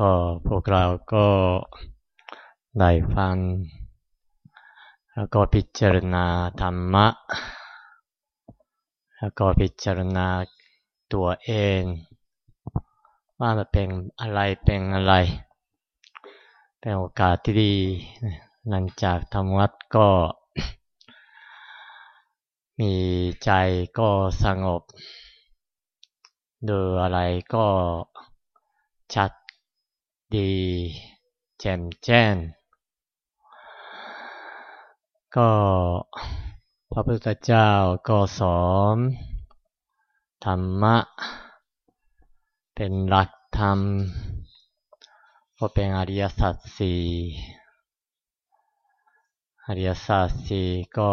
ก็พวกเราก็ได้ฟัง แล้วก็พิจารณาธรรมะ แล้วก็พิจารณาตัวเอง ว่ามันเป็นอะไรเป็นอะไร เป็นโอกาสที่ดี หลังจากทำวัดก็ มีใจก็สงบ ดูอะไรก็ชัด ดีแจ่มแจ้ง ก็พระพุทธเจ้าก็สอนธรรมะ เป็นหลักธรรม ก็เป็นอริยสัจสี่อริยสัจสี่ก็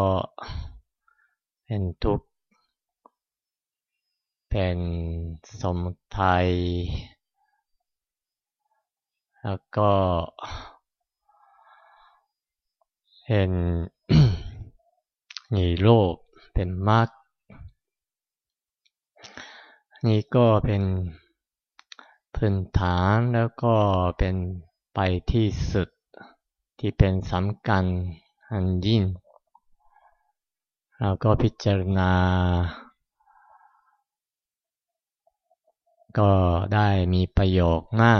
เป็นทุกข์ เป็นสมุทัย แล้วก็เห็นมีโลกเป็นมรรคนี่ก็เป็นพื้นฐานแล้วก็เป็นไปที่สุดที่เป็นสำคัญอันยิ่งเราก็พิจารณา ก็ได้มีประโยคหน้า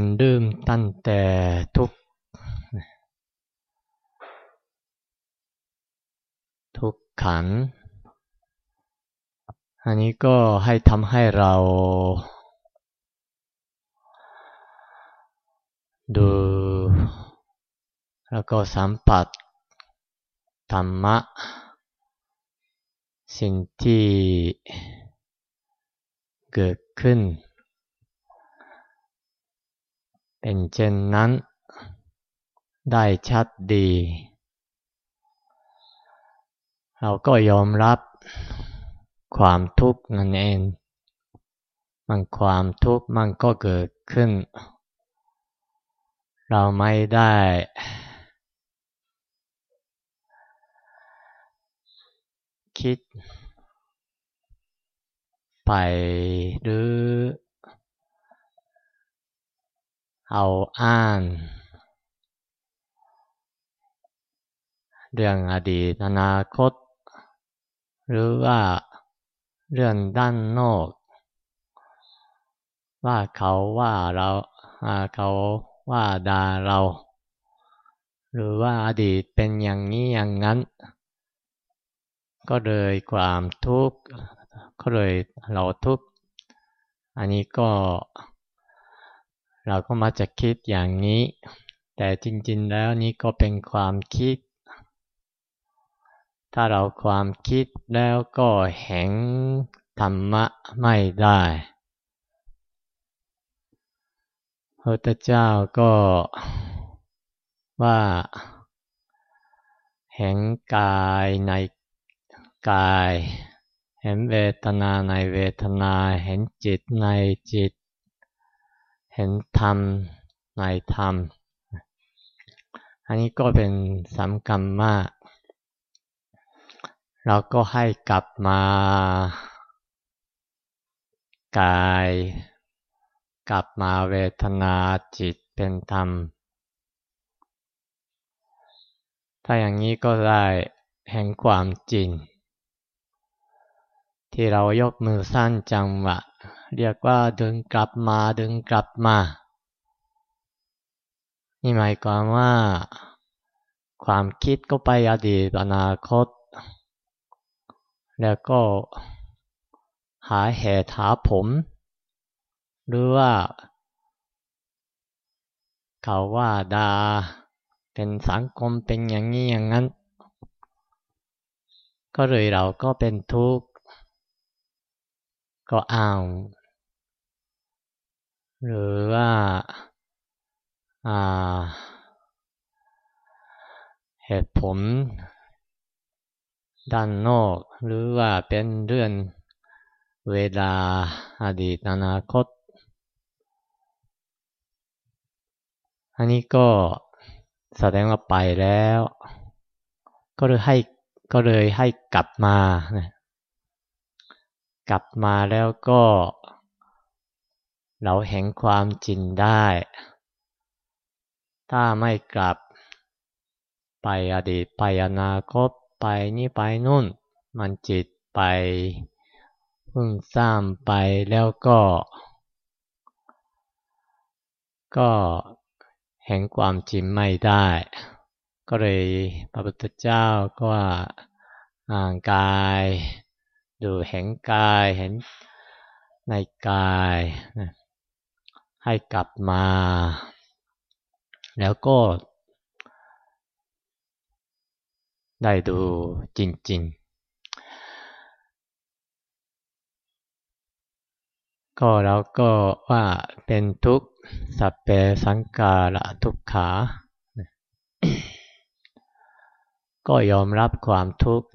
นเริ่มตั้งแต่ทุกทุกขัน อันนี้ก็ให้ทำให้เรา ดู แล้วก็สัมผัสธรรมะ สิ่งที่เกิดขึ้น เป็นเช่นนั้น ได้ชัดดี เราก็ยอมรับความทุกข์นั่นเองมันความทุกข์มันก็เกิดขึ้น เราไม่ได้ คิด ไปหรือ เอาอ้านเรื่องอดีตอนาคต หรือว่าเรื่องด้านนอก ว่าเขาว่าเราเขาว่าด่าเรา หรือว่าอดีตเป็นอย่างนี้อย่างนั้น ก็เลยความทุกข์ก็เลยเราทุกข์อันนี้ก็ เราก็มาจะคิดอย่างนี้ แต่จริงๆแล้วนี่ก็เป็นความคิด ถ้าเราความคิดแล้วก็เห็นธรรมะไม่ได้พระพุทธเจ้าก็ว่าเห็นกายในกาย เห็นเวทนาในเวทนา เห็นจิตในจิต เห็นธรรมในธรรม อันนี้ก็เป็นสำคัญมาก เราก็ให้กลับมากาย กลับมาเวทนาจิตเป็นธรรม ถ้าอย่างนี้ก็ได้แห่งความจริง ที่เรายกมือสั้นจังหวะ เรียกว่าดึงกลับมาดึงกลับมา นี่หมายความว่า ความคิดก็ไปอดีตอนาคต แล้วก็หาเหตุหาผม หรือว่า เขาว่าดา เป็นสังคมเป็นอย่างนี้อย่างนั้น ก็เลยเราก็เป็นทุกข์ ก็อ้าวหรือว่าเหตุผลด้านนอกหรือว่าเป็นเรื่องเวลาอดีตอนาคต อันนี้ก็แสดงว่าไปแล้ว ก็เลยให้ก็เลยให้กลับมา กลับมาแล้วก็เราเห็นความจริงได้ ถ้าไม่กลับ ไปอดีตไปอนาคตไปนี่ไปนู่น มันจิตไปพึ่งสร้างไปแล้วก็ ก็เห็นความจริงไม่ได้ ก็เลยพระพุทธเจ้าก็อ่างกาย ดูเห็นกายเห็นในกายให้กลับมา แล้วก็ ได้ดูจริง ๆ ก็แล้วก็ว่าเป็นทุกข์สัพเพสังการะทุกขา ก็ยอมรับความทุกข์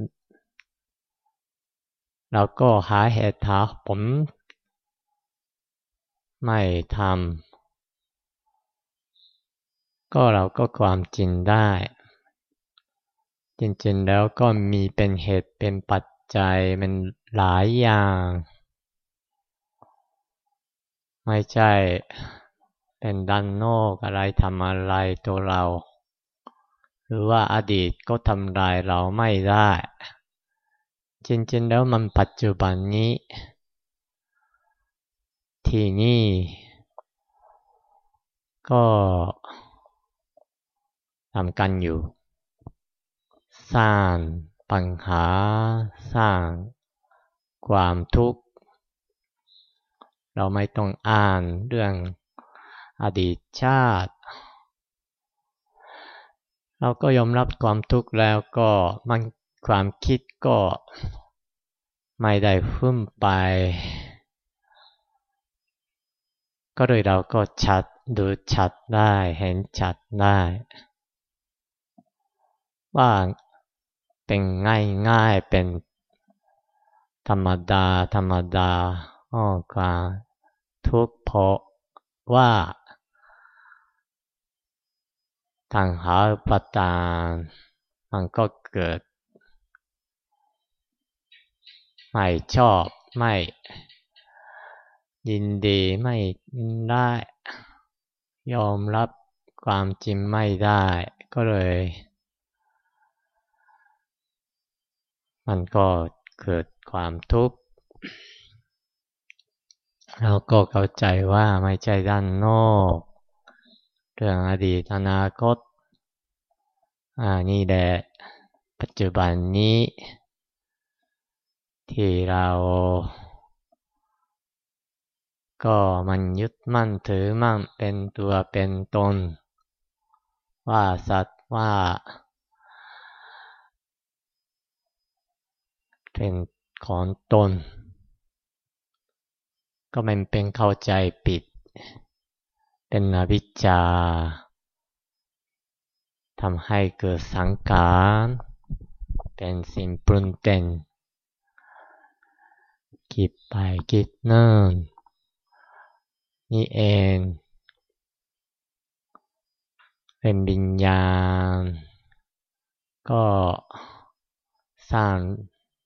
แล้วก็หาเหตุหาผลไม่ทำก็เราก็ความจริงได้ จริงๆแล้วก็มีเป็นเหตุเป็นปัจจัยมันหลายอย่าง ไม่ใช่เป็นดันโนกอะไรทำอะไรตัวเรา หรือว่าอดีตก็ทำลายเราไม่ได้ จริงๆแล้วมันปัจจุบันนี้ ที่นี่ ก็ทำกันอยู่ สร้างปัญหาสร้างความทุกข์ เราไม่ต้องอ่านเรื่องอดีตชาติ เราก็ยอมรับความทุกข์แล้วก็มัน ความคิดก็ไม่ได้ฟุ้มไป ก็เลยเราก็ชัดดูชัดได้เห็นชัดได้ ว่าเป็นง่ายง่ายเป็นธรรมดา ธรรมดาอ้อกว่าทุกเพราะว่าทางหาปตานมันก็เกิด ไม่ชอบ ไม่ยินดีไม่ได้ ยอมรับความจริงไม่ได้ ก็เลย มันก็เกิดความทุกข์เราก็เข้าใจว่าไม่ใช่ด้านนอกเรื่องอดีตอนาคตอ่านี่แหละปัจจุบันนี้ ที่เรา ก็มันยึดมั่นถือมั่นเป็นตัวเป็นตน ว่าสัตว์ว่าเป็นของตน ก็มันเป็นเข้าใจปิด เป็นอวิชชาทำให้เกิดสังขาร เป็นสิ่งปรุงแต่ง คิดไปคิดเนิ่นนี่เอง เป็นบิญญาณ ก็สร้าง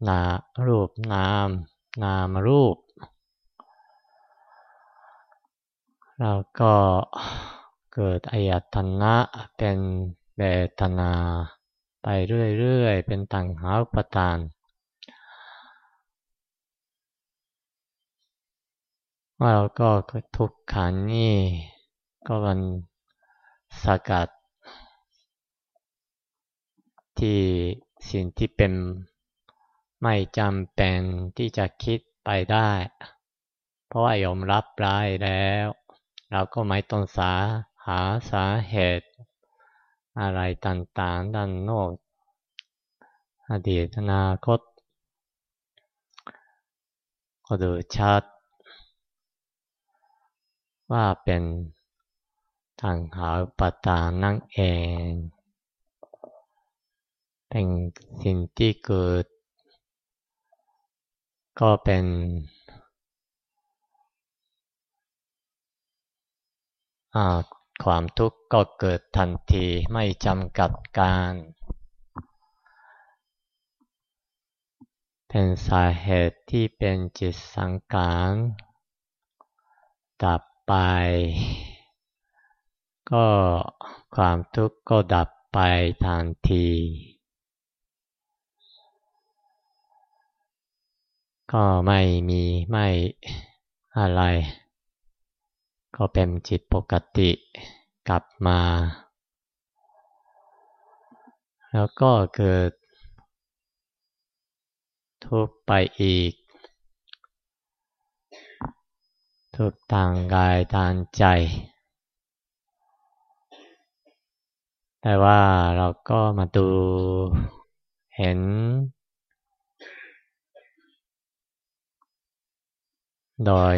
นารูปนาม นามรูป แล้วก็เกิดอายตนะเป็นเบตนา ไปเรื่อยๆ เป็นต่างหาประทาน ว่าเราก็ทุกขันนี่ก็มันสกัด ที่สิ่งที่เป็นไม่จำเป็นที่จะคิดไปได้ เพราะว่ายอมรับร้ายแล้ว เราก็ไม่ต้องสาหาสาเหตุ อะไรต่างๆด้านนอกอดีตอนาคตก็ดูชัด ว่าเป็นทางหาปตานั่งเอง เป็นสิ่งที่เกิด ก็เป็นความทุกข์ก็เกิดทันทีไม่จำกัดการ เป็นสาเหตุที่เป็นจิตสังการดับ ไป ก็ความทุกข์ก็ดับไปทันที ก็ไม่มีไม่อะไร ก็เป็นจิตปกติกลับมา แล้วก็เกิดทุกไปอีก ทุกทางกายทางใจ แต่ว่าเราก็มาดูเห็น โดย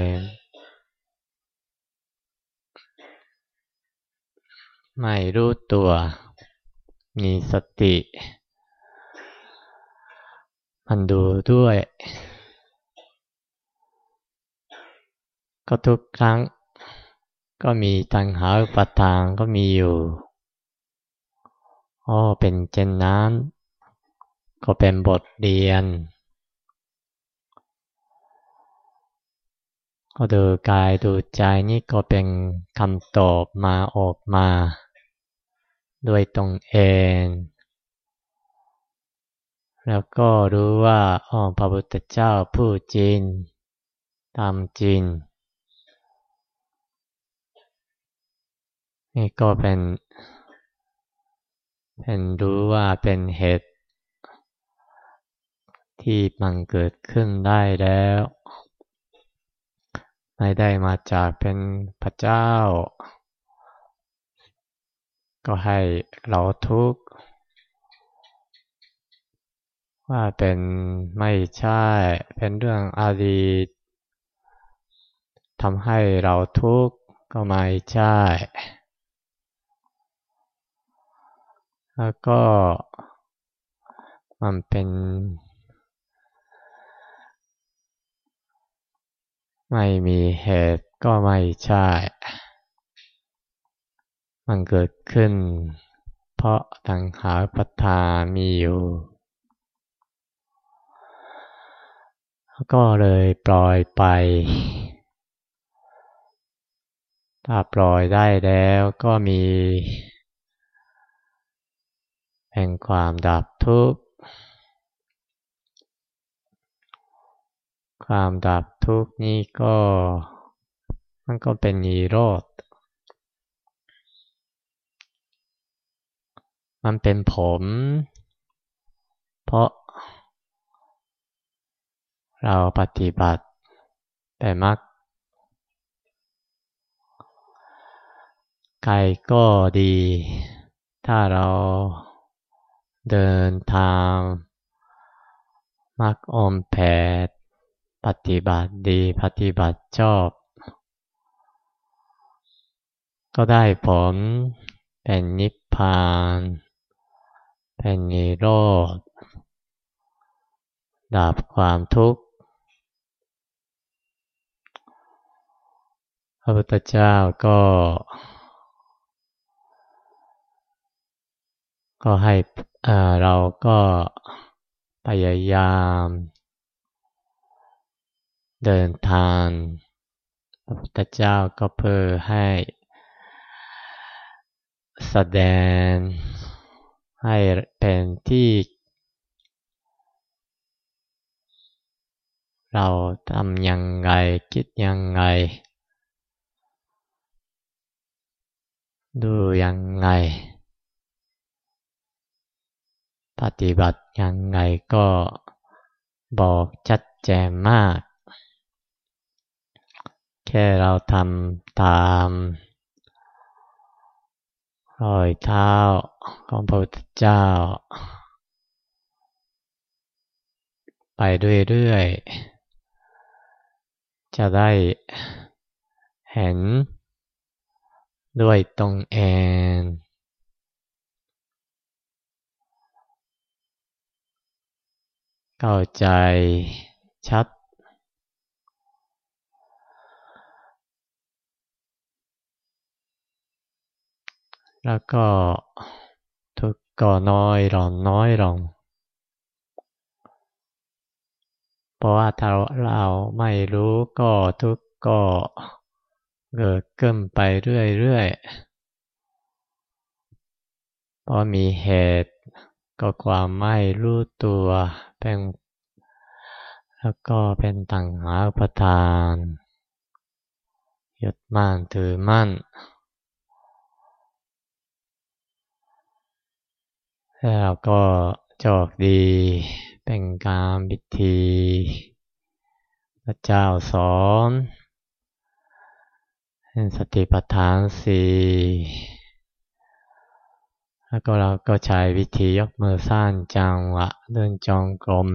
ไม่รู้ตัว มีสติ มันดูด้วย ก็ทุกครั้ง ก็มีตังหาอุปทานก็มีอยู่อ๋อเป็นเจนนั้น ก็เป็นบทเรียน ก็ดูกายดูใจนี่ก็เป็นคำตอบมาออกมา ด้วยตรงเองแล้วก็รู้ว่าอ๋อพระพุทธเจ้าพูดจริงตามจริง นี่ก็เป็นเป็นรู้ว่าเป็นเหตุที่มันเกิดขึ้นได้แล้ว ไม่ได้มาจากเป็นพระเจ้า ก็ให้เราทุกข์ ว่าเป็นไม่ใช่ เป็นเรื่องอดีตทำให้เราทุกข์ก็ไม่ใช่ แล้วก็มันเป็นไม่มีเหตุก็ไม่ใช่ มันเกิดขึ้น เพราะตังหาปัฏฐามีอยู่ ก็เลยปล่อยไป ถ้าปล่อยได้แล้วก็มี แห่งความดับทุกข์ ความดับทุกข์นี้ก็มันก็เป็นนิโรธ มันเป็นผม เพราะ เราปฏิบัติแต่มักไกลก็ดี ถ้าเรา เดินทางมักอมแผดปฏิบัติดีปฏิบัติชอบ ก็ได้ผลเป็นนิพพาน เป็นนิโรธดับความทุกข์พระพุทธเจ้าก็ ก็ให้เราก็พยายาม เดินทางพระพุทธเจ้าก็เพื่อให้แสดงให้เป็นที่ เราทำยังไงคิดยังไง ดูยังไง ปฏิบัติยังไงก็บอกชัดแจงมาก แค่เราทำตามรอยเท้าของพระพุทธเจ้า ไปเรื่อยๆ จะได้เห็นด้วยตรงเอง เข้าใจชัด แล้วก็ทุกก็น้อยลงน้อยลงเพราะว่าถ้าเราไม่รู้ก็ทุกก็เกิดขึ้นไปเรื่อยๆเพอมีเหตุ ก็ความไม่รู้ตัวเป็นแล้วก็เป็นตังหาประทานยึดมั่นถือมั่นแล้วก็โชคดีเป็นการพิธีพระเจ้าสอนเป็นสติปัฏฐานสี่ แล้วก็เราก็ใช้วิธียกมือสร้างจังหวะเดินจองกรม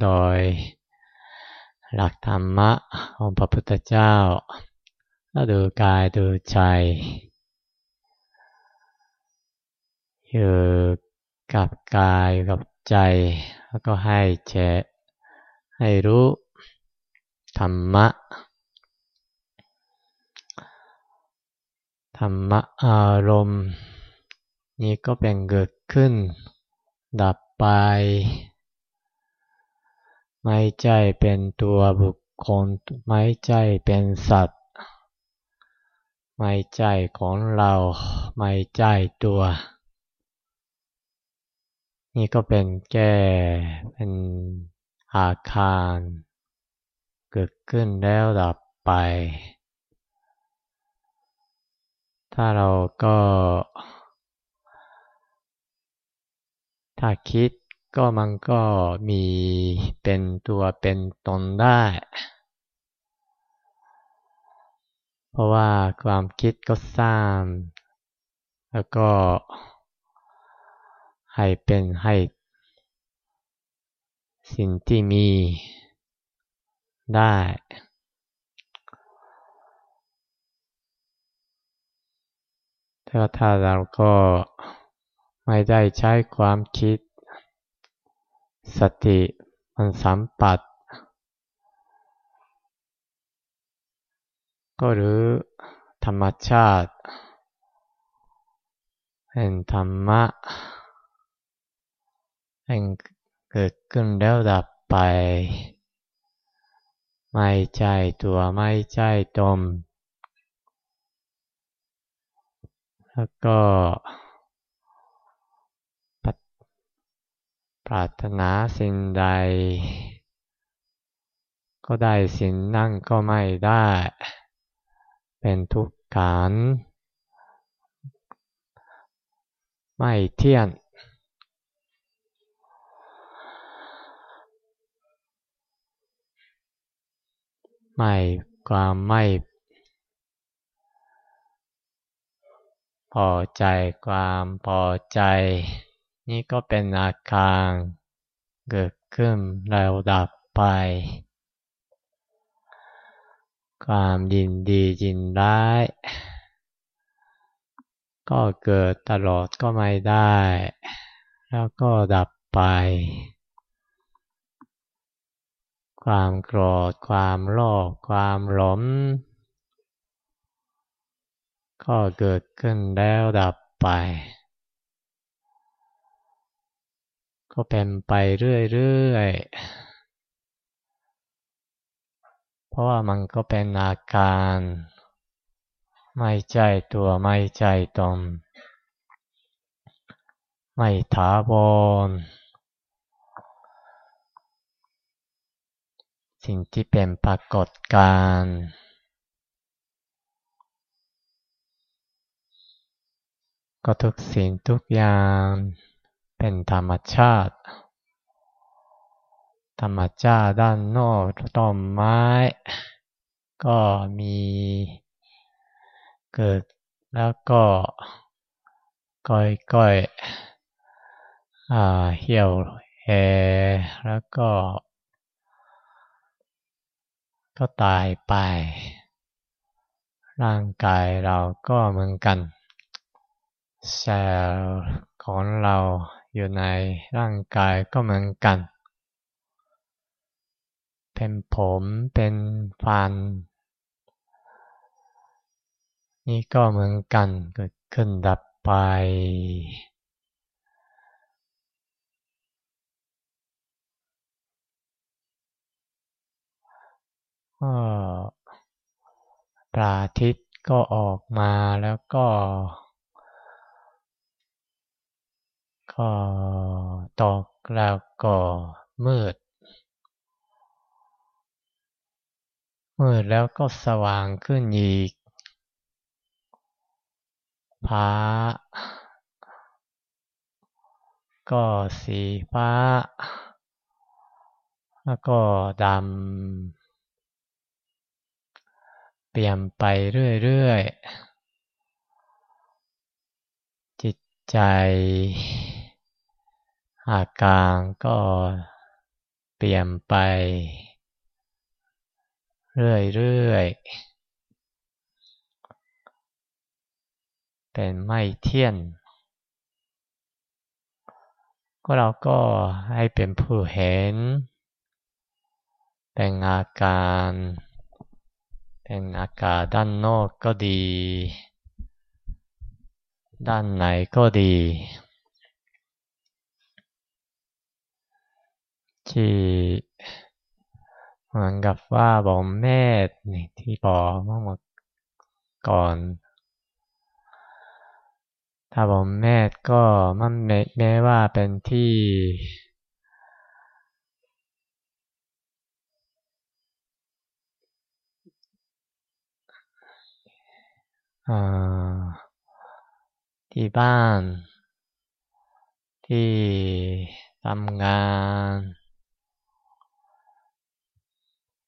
โดยหลักธรรมะของพระพุทธเจ้าก็ดูกายดูใจอยู่กับกายกับใจ แล้วก็ให้เจให้รู้ธรรมะธรรมะอารมณ์ นี้ก็เป็นเกิดขึ้น ดับไป ไม่ใช่เป็นตัวบุคคล ไม่ใช่เป็นสัตว์ ไม่ใช่ของเรา ไม่ใช่ตัว นี่ก็เป็นแก้เป็นอาคาร เกิดขึ้นแล้วดับไป ถ้าเราก็ ถ้าคิดก็มันก็มีเป็นตัวเป็นตนได้ เพราะว่าความคิดก็สร้าง แล้วก็ให้เป็นให้สิ่งที่มีได้ แต่ถ้าเราก็ ไม่ได้ใช้ความคิด สติมันสัมปัตก็หรือธรรมชาติเห็นธรรมะให้เกิดขึ้นแล้วดับไป ไม่ใจตัวไม่ใจตม แล้วก็ ปรารถนาสิ่งใด ก็ได้สิ่งนั่งก็ไม่ได้ เป็นทุกข์ขันไม่เที่ยงไม่ความไม่พอใจความพอใจ นี่ก็เป็นอาการเกิดขึ้นแล้วดับไป ความยินดียินร้าย ก็เกิดตลอดก็ไม่ได้ แล้วก็ดับไป ความโกรธ ความโลภความหลงก็เกิดขึ้นแล้วดับไป ก็เป็นไปเรื่อยๆ เพราะว่ามันก็เป็นอาการ ไม่ใจตัวไม่ใจตน ไม่ถาวร สิ่งที่เป็นปรากฏการณ์ก็ทุกสิ่งทุกอย่าง เป็นธรรมชาติ ธรรมชาติด้านนอกต้นไม้ ก็มีเกิดแล้วก็ก้อยๆเหี่ยวแหแล้วก็ ก็ตายไป ร่างกายเราก็เหมือนกันเซลล์ของเรา อยู่ในร่างกายก็เหมือนกัน เป็นผมเป็นฟัน นี่ก็เหมือนกันเกิดขึ้นดับไป ก็ประอาทิตย์ก็ออกมาแล้วก็ ก็ตกแล้วก็มืด มืดแล้วก็สว่างขึ้นอีกฟ้าก็สีฟ้า แล้วก็ดำ เปลี่ยนไปเรื่อย ๆ จิตใจ อาการก็เปลี่ยนไป เรื่อยๆ เป็นไม่เที่ยงก็เราก็ให้เป็นผู้เห็น เป็นอาการ เป็นอากาศด้านนอกก็ดี ด้านไหนก็ดี ที่เหมือนกับว่าบอมแม่นี่ที่บอกเมื่อก่อน ถ้าผมแม่ก็มันแม้ว่าเป็นที่ที่บ้าน ที่ทำงาน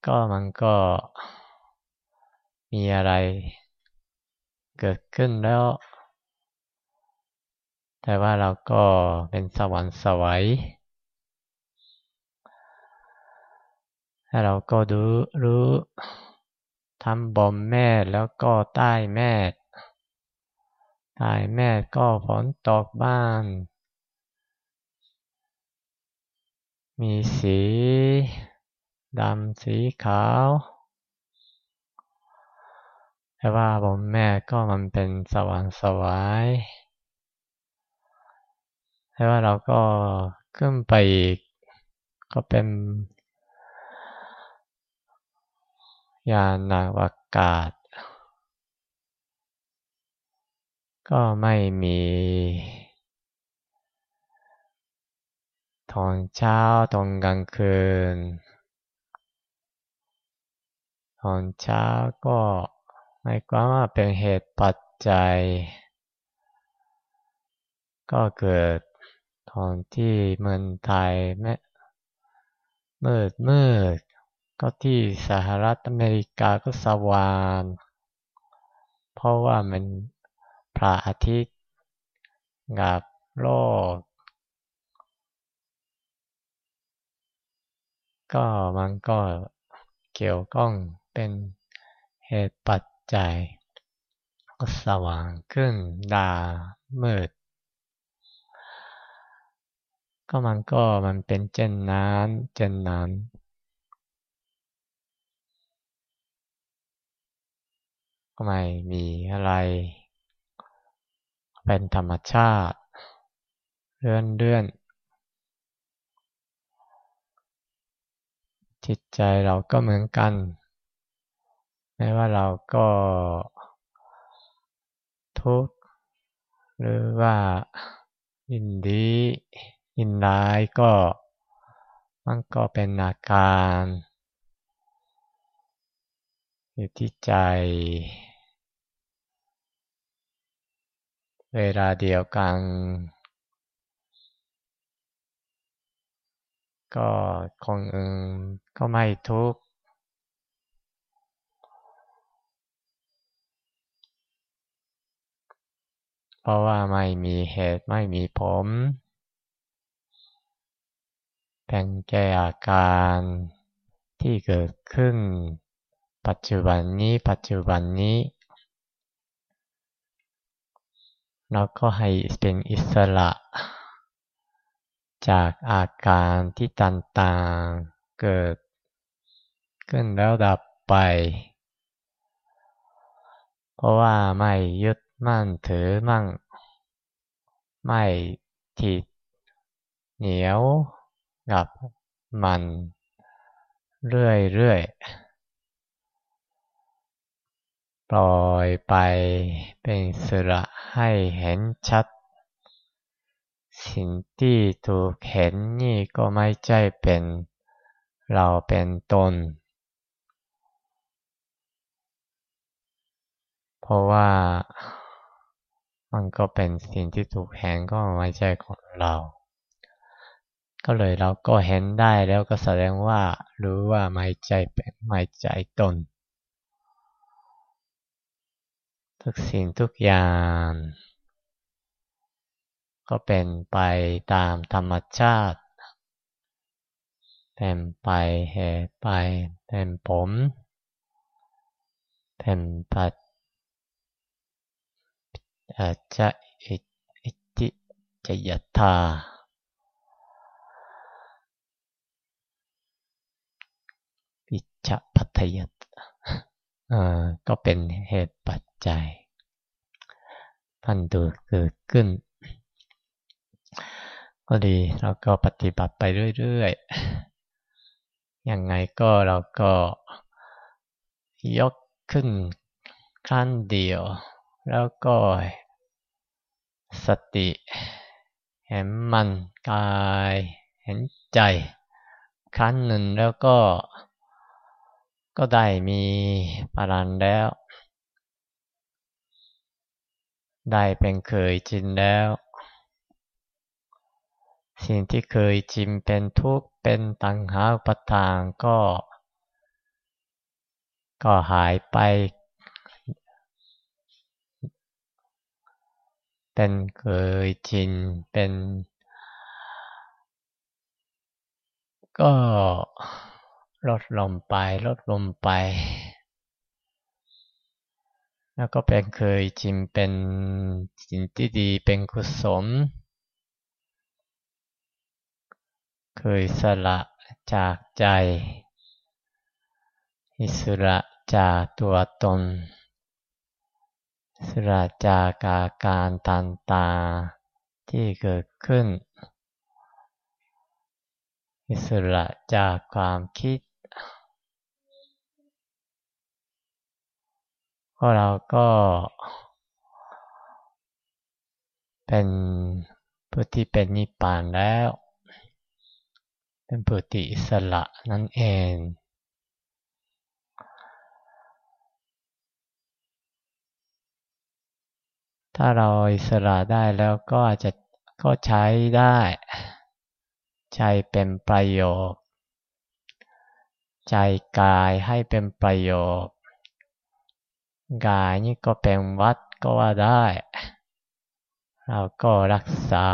ก็มันก็มีอะไรเกิดขึ้นแล้ว แต่ว่าเราก็เป็นสวรรค์สวัยถ้าเราก็ดูรู้ทำบ่มแม่แล้วก็ใต้แม่ใต้แม่ก็ฝนตกบ้าน มีสี ดำสีขาว แต่ว่าบ่มแม่ก็มันเป็นสวรรค์สวายแต่ว่าเราก็ขึ้นไปอีก ก็เป็นยานอวกาศ ก็ไม่มีตอนเช้าตอนกลางคืน ตอนเช้าก็ไม่กว่าว่าเป็นเหตุปัจจัย ก็เกิดตอนที่เมืองไทยแม่มืดมืดก็ที่สหรัฐอเมริกาก็สว่างเพราะว่ามันพระอาทิตย์กับโลก ก็มันก็เกี่ยวข้อง เป็นเหตุปัจจัย ก็สว่างขึ้นดามืด ก็มันก็มันเป็นเจนนั้นเจนนั้นก็ไม่มีอะไร เป็นธรรมชาติเลื่อนเลื่อนจิตใจเราก็เหมือนกัน แม้ว่าเราก็ทุกข์หรือว่ายินดียินร้ายก็มันก็เป็นอาการอยู่ที่ใจ เวลาเดียวกัน ก็คงอื่นก็ไม่ทุกข์ เพราะว่าไม่มีเหตุไม่มีผลเป็นแก่อาการที่เกิดขึ้น ปัจจุบันนี้ปัจจุบันนี้เราก็ให้เป็นอิสระ จากอาการที่ต่างๆเกิด ขึ้นแล้วดับไป เพราะว่าไม่ยึด มั่นถือมั่ง ไม่ติดเหนียวกับมัน เรื่อยปล่อยไปเป็นสระให้เห็นชัด สิ่งที่ถูกเห็นนี่ก็ไม่ใช่เป็นเราเป็นตน เพราะว่า มันก็เป็นสิ่งที่ถูกเห็นก็ไม่ใช่ของเรา ก็เลยเราก็เห็นได้แล้วก็แสดงว่า รู้ว่าไม่ใจเป็นไม่ใจตน ทุกสิ่งทุกอย่าง ก็เป็นไปตามธรรมชาติ เป็นไปเหตุไป เป็นผม เป็นปัจ จะอิติจยตาปิจพัทยตก็เป็นเหตุปัจจัยพันดูเกิดขึ้น ก็ดีเราก็ปฏิบัติไปเรื่อยๆยังไงก็เราก็ยกขึ้นขั้นเดียว แล้วก็สติ เห็นมันกาย เห็นใจขั้นหนึ่งแล้วก็ ก็ได้มีปรันแล้ว ได้เป็นเคยจินแล้ว สิ่งที่เคยจิมเป็นทุกข์เป็นตังหาปทางก็ ก็หายไป เป็นเคยจินเป็น ก็ลดลมไป ลดลมไป แล้วก็เป็นเคยจิมเป็นสิ่งที่ดีเป็นกุศลเคยสละจากใจ อิสระจากตัวตน สระจากาการตันตาที่เกิดขึ้น อิสระจากความคิดก็เราก็เป็นผู้ที่เป็นนิพพานแล้ว เป็นผู้ที่อิสระนั่นเอง ถ้าเราอิสระได้แล้วก็จะก็ใช้ได้ ใช้เป็นประโยชน์ ใจกายให้เป็นประโยชน์ กายนี่ก็เป็นวัดก็ว่าได้ เราก็รักษา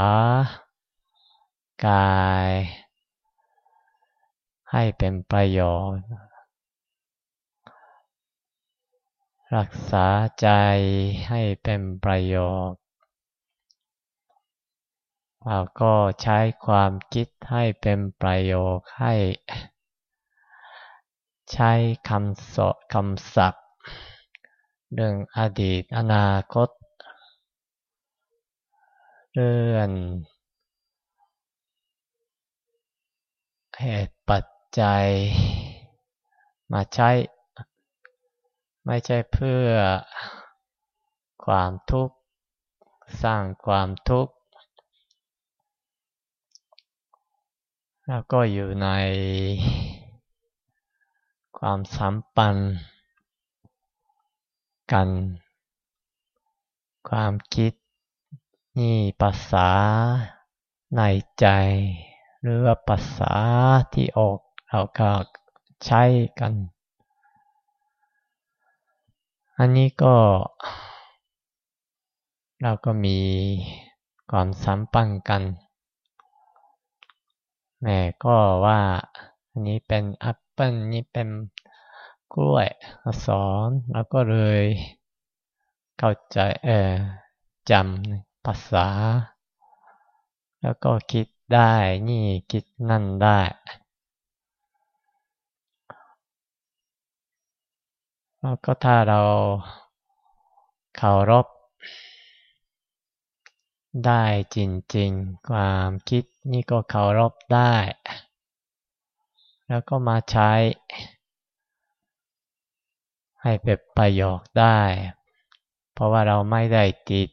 กาย ให้เป็นประโยชน์ รักษาใจให้เป็นประโยชน์เราก็ใช้ความคิดให้เป็นประโยชน์ให้ ใช้คำสคำศัพท์ เรื่องอดีตอนาคต เรื่องเหตุปัจจัย มาใช้ ไม่ใช่เพื่อความทุกข์ สร้างความทุกข์ แล้วก็อยู่ในความสัมพันธ์กัน ความคิดนี่ภาษาในใจ หรือว่าภาษาที่ออกเราก็ใช้กัน อันนี้ก็เราก็มีความสัมพันธ์กันแม่ก็ว่าอันนี้เป็นแอปเปิลนี่เป็นกล้วยสอนแล้วก็เลยเข้าใจเออจำภาษา แล้วก็คิดได้นี่คิดนั่นได้ แล้ว ก็ถ้าเราเคารพได้จริงๆ ความคิดนี่ก็เคารพได้ แล้วก็มาใช้ ให้เป็นประโยชน์ได้ เพราะว่าเราไม่ได้ติด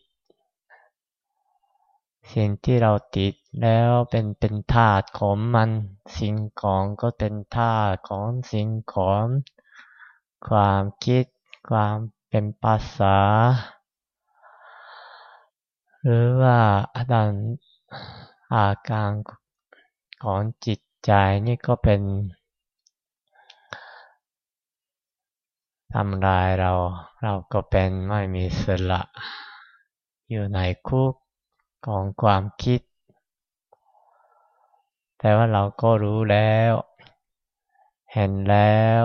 สิ่งที่เราติดแล้วเป็นเป็นธาตุของมัน สิ่งของก็เป็นธาตุของสิ่งของ ความคิด ความเป็นภาษา หรือว่าอาอาการของจิตใจนี่ก็เป็นทำลายเราเราก็เป็นไม่มีสละ อยู่ในคุกของความคิด แต่ว่าเราก็รู้แล้ว เห็นแล้ว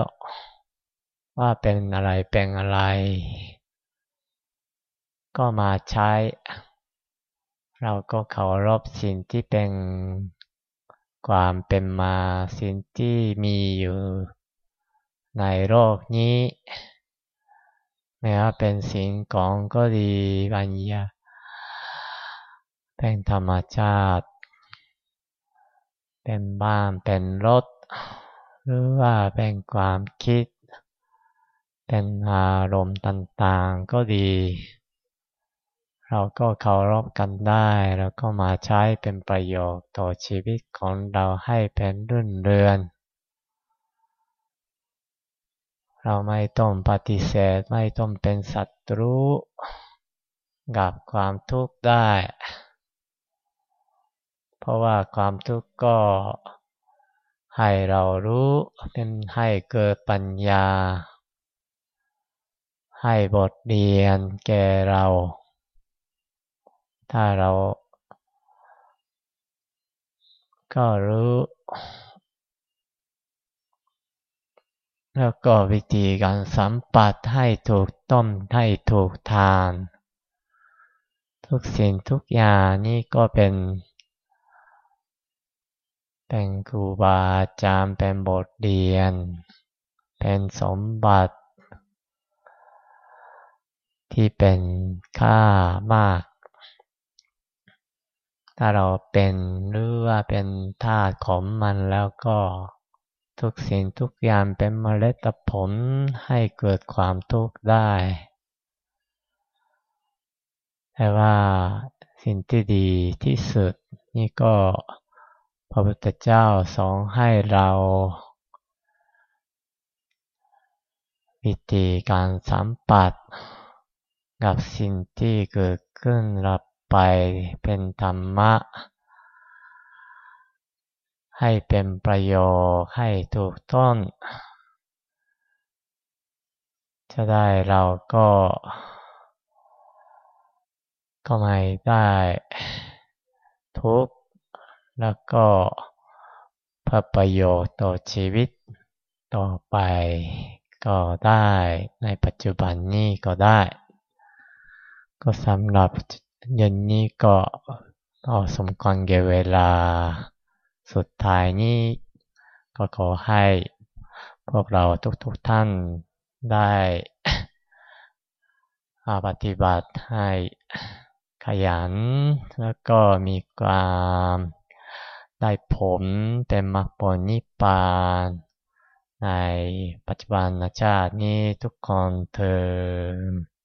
ว่าเป็นอะไรเป็นอะไร ก็มาใช้ เราก็เคารพสิ่งที่เป็นความเป็นมาสิ่งที่มีอยู่ในโลกนี้ แม้ว่าเป็นสิ่งของก็ดีบัญญาเป็นธรรมชาติ เป็นบ้านเป็นรถ หรือว่าเป็นความคิด เป็นอารมณ์ต่างๆก็ดี เราก็เคารพกันได้ แล้วก็มาใช้เป็นประโยชน์ต่อชีวิตของเราให้เป็นรื่นเรือน เราไม่ต้องปฏิเสธไม่ต้องเป็นศัตรูกับความทุกข์ได้ เพราะว่าความทุกข์ก็ให้เรารู้เป็นให้เกิดปัญญา ให้บทเรียนแก่เรา ถ้าเรา ก็รู้แล้วก็วิธีการสัมปัสให้ถูกต้มให้ถูกทาน ทุกสิ่งทุกอย่างนี่ก็เป็น เป็นครูบาอาจารย์เป็นบทเรียน เป็นสมบัติ ที่เป็นค่ามาก ถ้าเราเป็นหรือว่าเป็นธาตุของมันแล้วก็ทุกสิ่งทุกอย่างเป็นเมล็ดผลให้เกิดความทุกข์ได้ แต่ว่าสิ่งที่ดีที่สุดนี่ก็พระพุทธเจ้าสอนให้เราวิธีการสัมผัส กับสิ่งที่เกิดขึ้นรับไปเป็นธรรมะ ให้เป็นประโยชน์ให้ถูกต้นจะได้เราก็ ก็ไม่ได้ทุกข์แล้วก็เพื่อประโยชน์ต่อชีวิตต่อไปก็ได้ในปัจจุบันนี้ก็ได้ ก็สำหรับเย็นนี้ก็ต่อสมควรเกเวลา สุดท้ายนี้ก็ขอให้พวกเราทุกๆทท่านได้ปฏิบัติให้ขยัน แล้วก็มีความได้ผลเป็นมรรคผลนิพพานในปัจจุบันชาตินี้ทุกคนเธอ